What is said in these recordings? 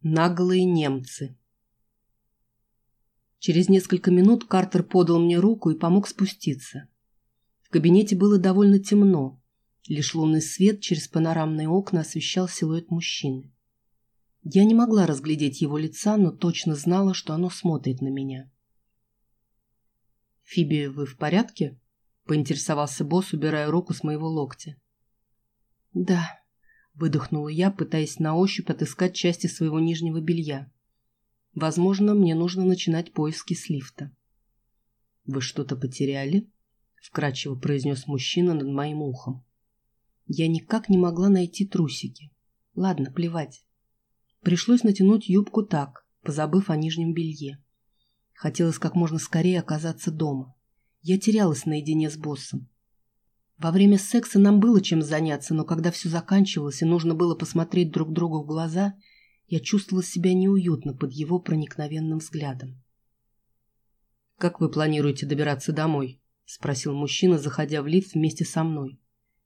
Наглые немцы. Через несколько минут Картер подал мне руку и помог спуститься. В кабинете было довольно темно. Лишь лунный свет через панорамные окна освещал силуэт мужчины. Я не могла разглядеть его лица, но точно знала, что оно смотрит на меня. «Фиби, вы в порядке?» — поинтересовался босс, убирая руку с моего локтя. «Да», — выдохнула я, пытаясь на ощупь отыскать части своего нижнего белья. «Возможно, мне нужно начинать поиски с лифта». «Вы что-то потеряли?» — вкрадчиво произнес мужчина над моим ухом. Я никак не могла найти трусики. Ладно, плевать. Пришлось натянуть юбку так, позабыв о нижнем белье. Хотелось как можно скорее оказаться дома. Я терялась наедине с боссом. Во время секса нам было чем заняться, но когда все заканчивалось и нужно было посмотреть друг другу в глаза, я чувствовала себя неуютно под его проникновенным взглядом. «Как вы планируете добираться домой?» — спросил мужчина, заходя в лифт вместе со мной.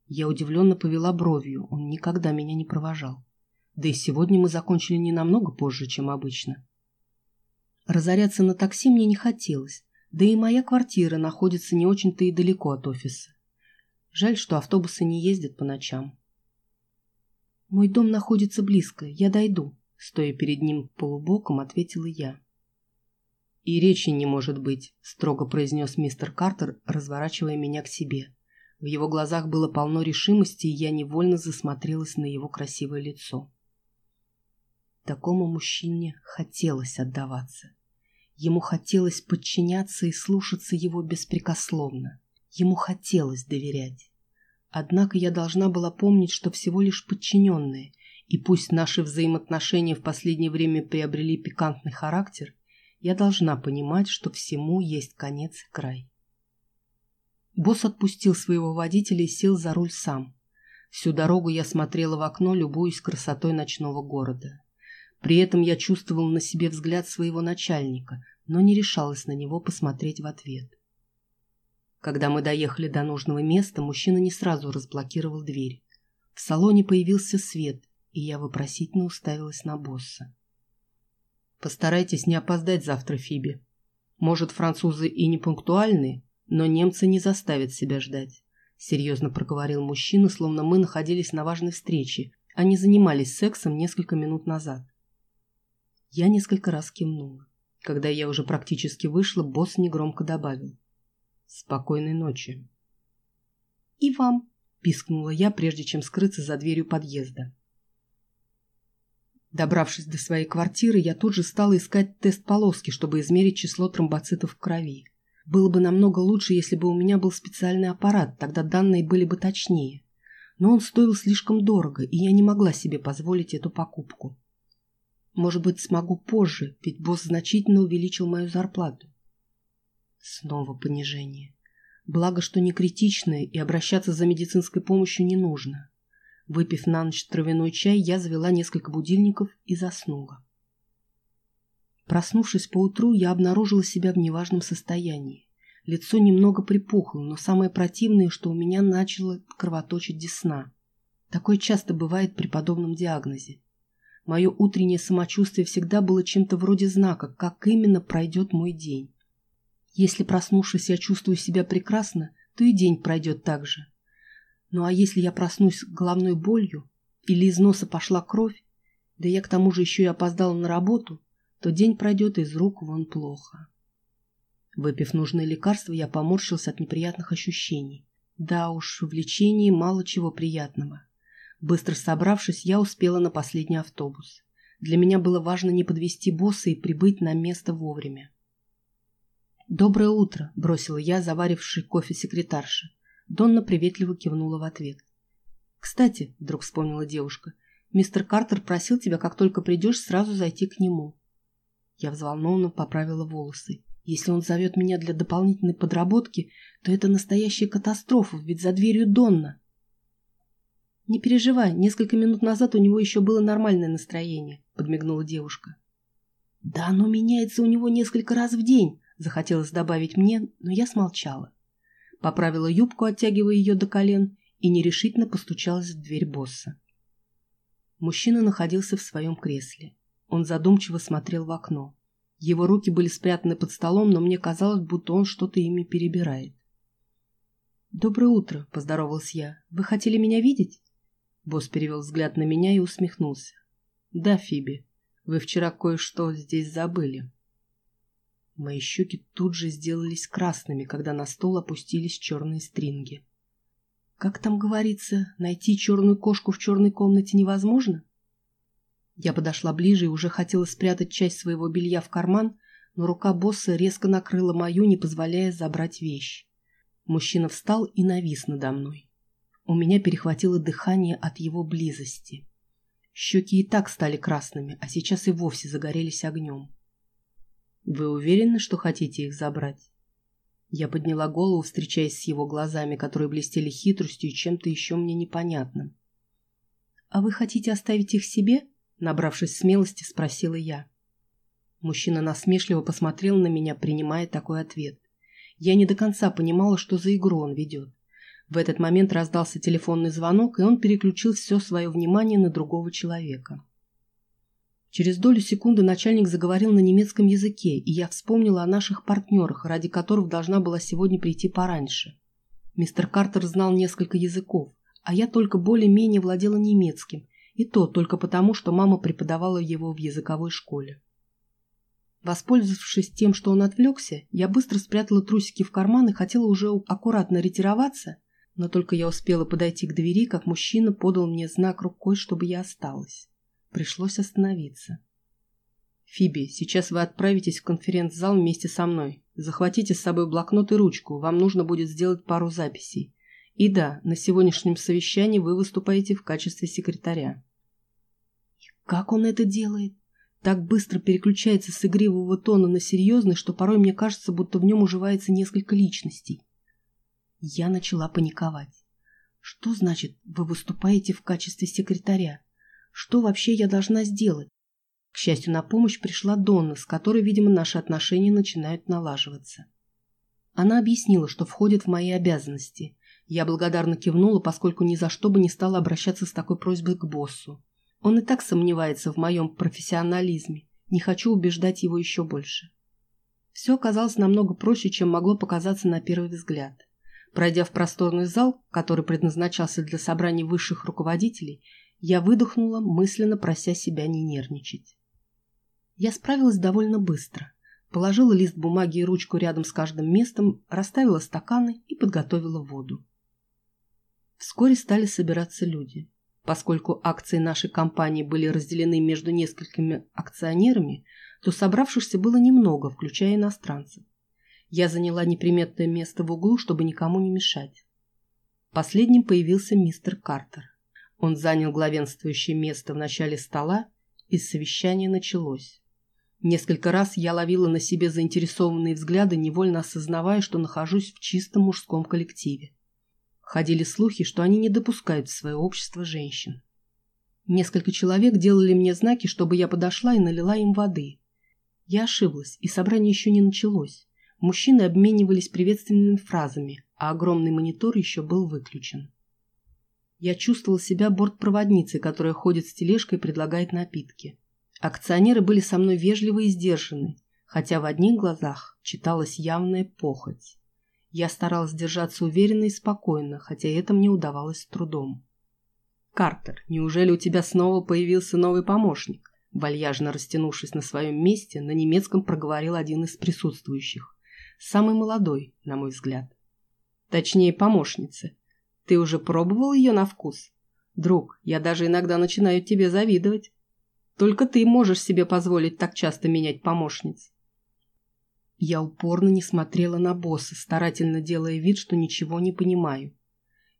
Я удивленно повела бровью, он никогда меня не провожал. Да и сегодня мы закончили не намного позже, чем обычно. Разоряться на такси мне не хотелось, да и моя квартира находится не очень-то и далеко от офиса. Жаль, что автобусы не ездят по ночам. «Мой дом находится близко, я дойду», — стоя перед ним полубоком, ответила я. «И речи не может быть», — строго произнес мистер Картер, разворачивая меня к себе. В его глазах было полно решимости, и я невольно засмотрелась на его красивое лицо. Такому мужчине хотелось отдаваться. Ему хотелось подчиняться и слушаться его беспрекословно. Ему хотелось доверять. Однако я должна была помнить, что всего лишь подчиненные, и пусть наши взаимоотношения в последнее время приобрели пикантный характер, я должна понимать, что всему есть конец и край. Босс отпустил своего водителя и сел за руль сам. Всю дорогу я смотрела в окно, любуясь красотой ночного города. При этом я чувствовал на себе взгляд своего начальника, но не решалась на него посмотреть в ответ. Когда мы доехали до нужного места, мужчина не сразу разблокировал дверь. В салоне появился свет, и я вопросительно уставилась на босса. «Постарайтесь не опоздать завтра, Фиби. Может, французы и не пунктуальны, но немцы не заставят себя ждать», — серьезно проговорил мужчина, словно мы находились на важной встрече, а не занимались сексом несколько минут назад. Я несколько раз кивнула. Когда я уже практически вышла, босс негромко добавил. «Спокойной ночи». «И вам», — пискнула я, прежде чем скрыться за дверью подъезда. Добравшись до своей квартиры, я тут же стала искать тест полоски, чтобы измерить число тромбоцитов в крови. Было бы намного лучше, если бы у меня был специальный аппарат, тогда данные были бы точнее. Но он стоил слишком дорого, и я не могла себе позволить эту покупку. Может быть, смогу позже, ведь босс значительно увеличил мою зарплату. Снова понижение. Благо, что не критичное, и обращаться за медицинской помощью не нужно. Выпив на ночь травяной чай, я завела несколько будильников и заснула. Проснувшись поутру, я обнаружила себя в неважном состоянии. Лицо немного припухло, но самое противное, что у меня начало кровоточить десна. Такое часто бывает при подобном диагнозе. Мое утреннее самочувствие всегда было чем-то вроде знака, как именно пройдет мой день. Если, проснувшись, я чувствую себя прекрасно, то и день пройдет так же. Ну а если я проснусь головной болью или из носа пошла кровь, да я к тому же еще и опоздала на работу, то день пройдет из рук вон плохо. Выпив нужное лекарство, я поморщился от неприятных ощущений. Да уж, в лечении мало чего приятного. Быстро собравшись, я успела на последний автобус. Для меня было важно не подвести босса и прибыть на место вовремя. «Доброе утро», — бросила я, заваривший кофе секретарши. Донна приветливо кивнула в ответ. «Кстати», — вдруг вспомнила девушка, — «мистер Картер просил тебя, как только придешь, сразу зайти к нему». Я взволнованно поправила волосы. Если он зовет меня для дополнительной подработки, то это настоящая катастрофа, ведь за дверью Донна. «Не переживай, несколько минут назад у него еще было нормальное настроение», — подмигнула девушка. «Да оно меняется у него несколько раз в день», — захотелось добавить мне, но я смолчала. Поправила юбку, оттягивая ее до колен, и нерешительно постучалась в дверь босса. Мужчина находился в своем кресле. Он задумчиво смотрел в окно. Его руки были спрятаны под столом, но мне казалось, будто он что-то ими перебирает. «Доброе утро», — поздоровался я. «Вы хотели меня видеть?» Босс перевел взгляд на меня и усмехнулся. «Да, Фиби, вы вчера кое-что здесь забыли». Мои щеки тут же сделались красными, когда на стол опустились черные стринги. Как там говорится, найти черную кошку в черной комнате невозможно? Я подошла ближе и уже хотела спрятать часть своего белья в карман, но рука босса резко накрыла мою, не позволяя забрать вещь. Мужчина встал и навис надо мной. У меня перехватило дыхание от его близости. Щеки и так стали красными, а сейчас и вовсе загорелись огнем. «Вы уверены, что хотите их забрать?» Я подняла голову, встречаясь с его глазами, которые блестели хитростью и чем-то еще мне непонятным. «А вы хотите оставить их себе?» Набравшись смелости, спросила я. Мужчина насмешливо посмотрел на меня, принимая такой ответ. Я не до конца понимала, что за игру он ведет. В этот момент раздался телефонный звонок, и он переключил все свое внимание на другого человека. Через долю секунды начальник заговорил на немецком языке, и я вспомнила о наших партнерах, ради которых должна была сегодня прийти пораньше. Мистер Картер знал несколько языков, а я только более-менее владела немецким, и то только потому, что мама преподавала его в языковой школе. Воспользовавшись тем, что он отвлекся, я быстро спрятала трусики в карман и хотела уже аккуратно ретироваться, но только я успела подойти к двери, как мужчина подал мне знак рукой, чтобы я осталась. Пришлось остановиться. «Фиби, сейчас вы отправитесь в конференц-зал вместе со мной. Захватите с собой блокнот и ручку, вам нужно будет сделать пару записей. И да, на сегодняшнем совещании вы выступаете в качестве секретаря». И как он это делает? Так быстро переключается с игривого тона на серьезный, что порой мне кажется, будто в нем уживается несколько личностей. Я начала паниковать. Что значит, вы выступаете в качестве секретаря? Что вообще я должна сделать? К счастью, на помощь пришла Донна, с которой, видимо, наши отношения начинают налаживаться. Она объяснила, что входит в мои обязанности. Я благодарно кивнула, поскольку ни за что бы не стала обращаться с такой просьбой к боссу. Он и так сомневается в моем профессионализме. Не хочу убеждать его еще больше. Все оказалось намного проще, чем могло показаться на первый взгляд. Пройдя в просторный зал, который предназначался для собраний высших руководителей, я выдохнула, мысленно прося себя не нервничать. Я справилась довольно быстро. Положила лист бумаги и ручку рядом с каждым местом, расставила стаканы и подготовила воду. Вскоре стали собираться люди. Поскольку акции нашей компании были разделены между несколькими акционерами, то собравшихся было немного, включая иностранцев. Я заняла неприметное место в углу, чтобы никому не мешать. Последним появился мистер Картер. Он занял главенствующее место в начале стола, и совещание началось. Несколько раз я ловила на себе заинтересованные взгляды, невольно осознавая, что нахожусь в чистом мужском коллективе. Ходили слухи, что они не допускают в свое общество женщин. Несколько человек делали мне знаки, чтобы я подошла и налила им воды. Я ошиблась, и собрание еще не началось. Мужчины обменивались приветственными фразами, а огромный монитор еще был выключен. Я чувствовала себя бортпроводницей, которая ходит с тележкой и предлагает напитки. Акционеры были со мной вежливы и сдержаны, хотя в одних глазах читалась явная похоть. Я старалась держаться уверенно и спокойно, хотя это мне удавалось с трудом. «Картер, неужели у тебя снова появился новый помощник?» Вальяжно растянувшись на своем месте, на немецком проговорил один из присутствующих. Самый молодой, на мой взгляд. Точнее, помощница. Ты уже пробовал ее на вкус? Друг, я даже иногда начинаю тебе завидовать. Только ты можешь себе позволить так часто менять помощниц. Я упорно не смотрела на босса, старательно делая вид, что ничего не понимаю.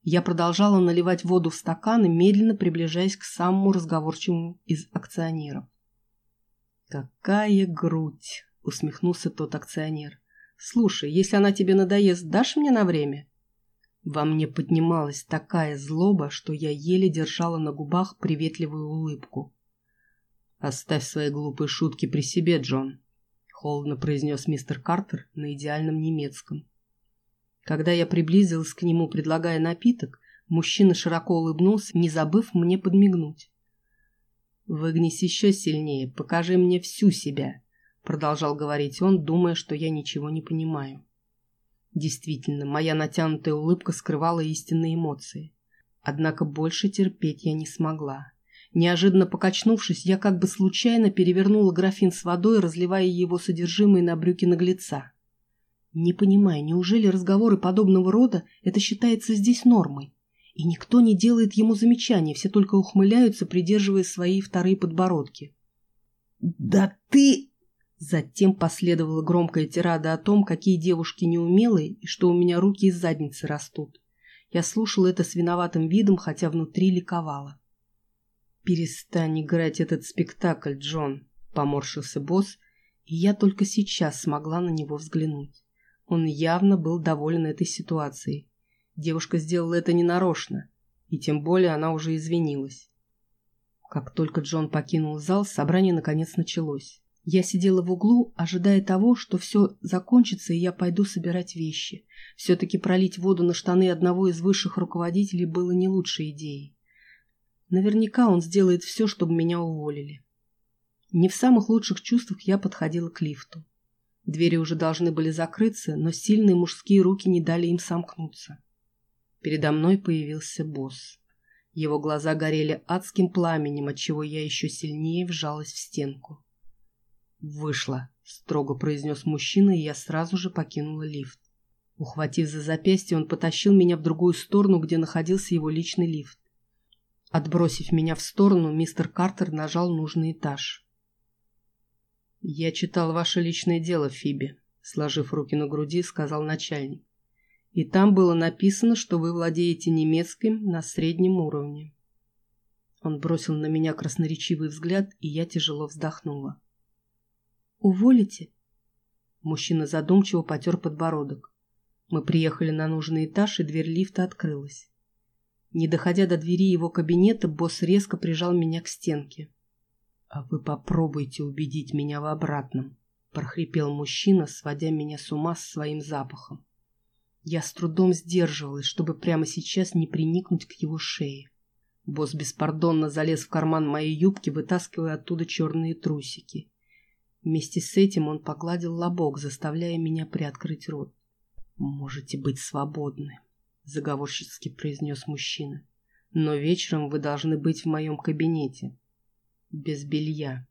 Я продолжала наливать воду в стаканы, медленно приближаясь к самому разговорчивому из акционеров. «Какая грудь!» — усмехнулся тот акционер. «Слушай, если она тебе надоест, дашь мне на время?» Во мне поднималась такая злоба, что я еле держала на губах приветливую улыбку. «Оставь свои глупые шутки при себе, Джон», — холодно произнес мистер Картер на идеальном немецком. Когда я приблизилась к нему, предлагая напиток, мужчина широко улыбнулся, не забыв мне подмигнуть. «Выгнись еще сильнее, покажи мне всю себя», — продолжал говорить он, думая, что я ничего не понимаю. Действительно, моя натянутая улыбка скрывала истинные эмоции. Однако больше терпеть я не смогла. Неожиданно покачнувшись, я как бы случайно перевернула графин с водой, разливая его содержимое на брюки наглеца. Не понимаю, неужели разговоры подобного рода это считается здесь нормой? И никто не делает ему замечаний, все только ухмыляются, придерживая свои вторые подбородки. «Да ты...» Затем последовала громкая тирада о том, какие девушки неумелые и что у меня руки из задницы растут. Я слушала это с виноватым видом, хотя внутри ликовала. «Перестань играть этот спектакль, Джон», — поморщился босс, и я только сейчас смогла на него взглянуть. Он явно был доволен этой ситуацией. Девушка сделала это ненарочно, и тем более она уже извинилась. Как только Джон покинул зал, собрание наконец началось. Я сидела в углу, ожидая того, что все закончится, и я пойду собирать вещи. Все-таки пролить воду на штаны одного из высших руководителей было не лучшей идеей. Наверняка он сделает все, чтобы меня уволили. Не в самых лучших чувствах я подходила к лифту. Двери уже должны были закрыться, но сильные мужские руки не дали им сомкнуться. Передо мной появился босс. Его глаза горели адским пламенем, отчего я еще сильнее вжалась в стенку. «Вышла», — строго произнес мужчина, и я сразу же покинула лифт. Ухватив за запястье, он потащил меня в другую сторону, где находился его личный лифт. Отбросив меня в сторону, мистер Картер нажал нужный этаж. «Я читал ваше личное дело, Фиби», — сложив руки на груди, сказал начальник. «И там было написано, что вы владеете немецким на среднем уровне». Он бросил на меня красноречивый взгляд, и я тяжело вздохнула. «Уволите?» Мужчина задумчиво потер подбородок. Мы приехали на нужный этаж, и дверь лифта открылась. Не доходя до двери его кабинета, босс резко прижал меня к стенке. «А вы попробуйте убедить меня в обратном», — прохрипел мужчина, сводя меня с ума своим запахом. Я с трудом сдерживалась, чтобы прямо сейчас не приникнуть к его шее. Босс беспардонно залез в карман моей юбки, вытаскивая оттуда черные трусики. Вместе с этим он погладил лобок, заставляя меня приоткрыть рот. «Можете быть свободны», — заговорщицки произнес мужчина. «Но вечером вы должны быть в моем кабинете. Без белья».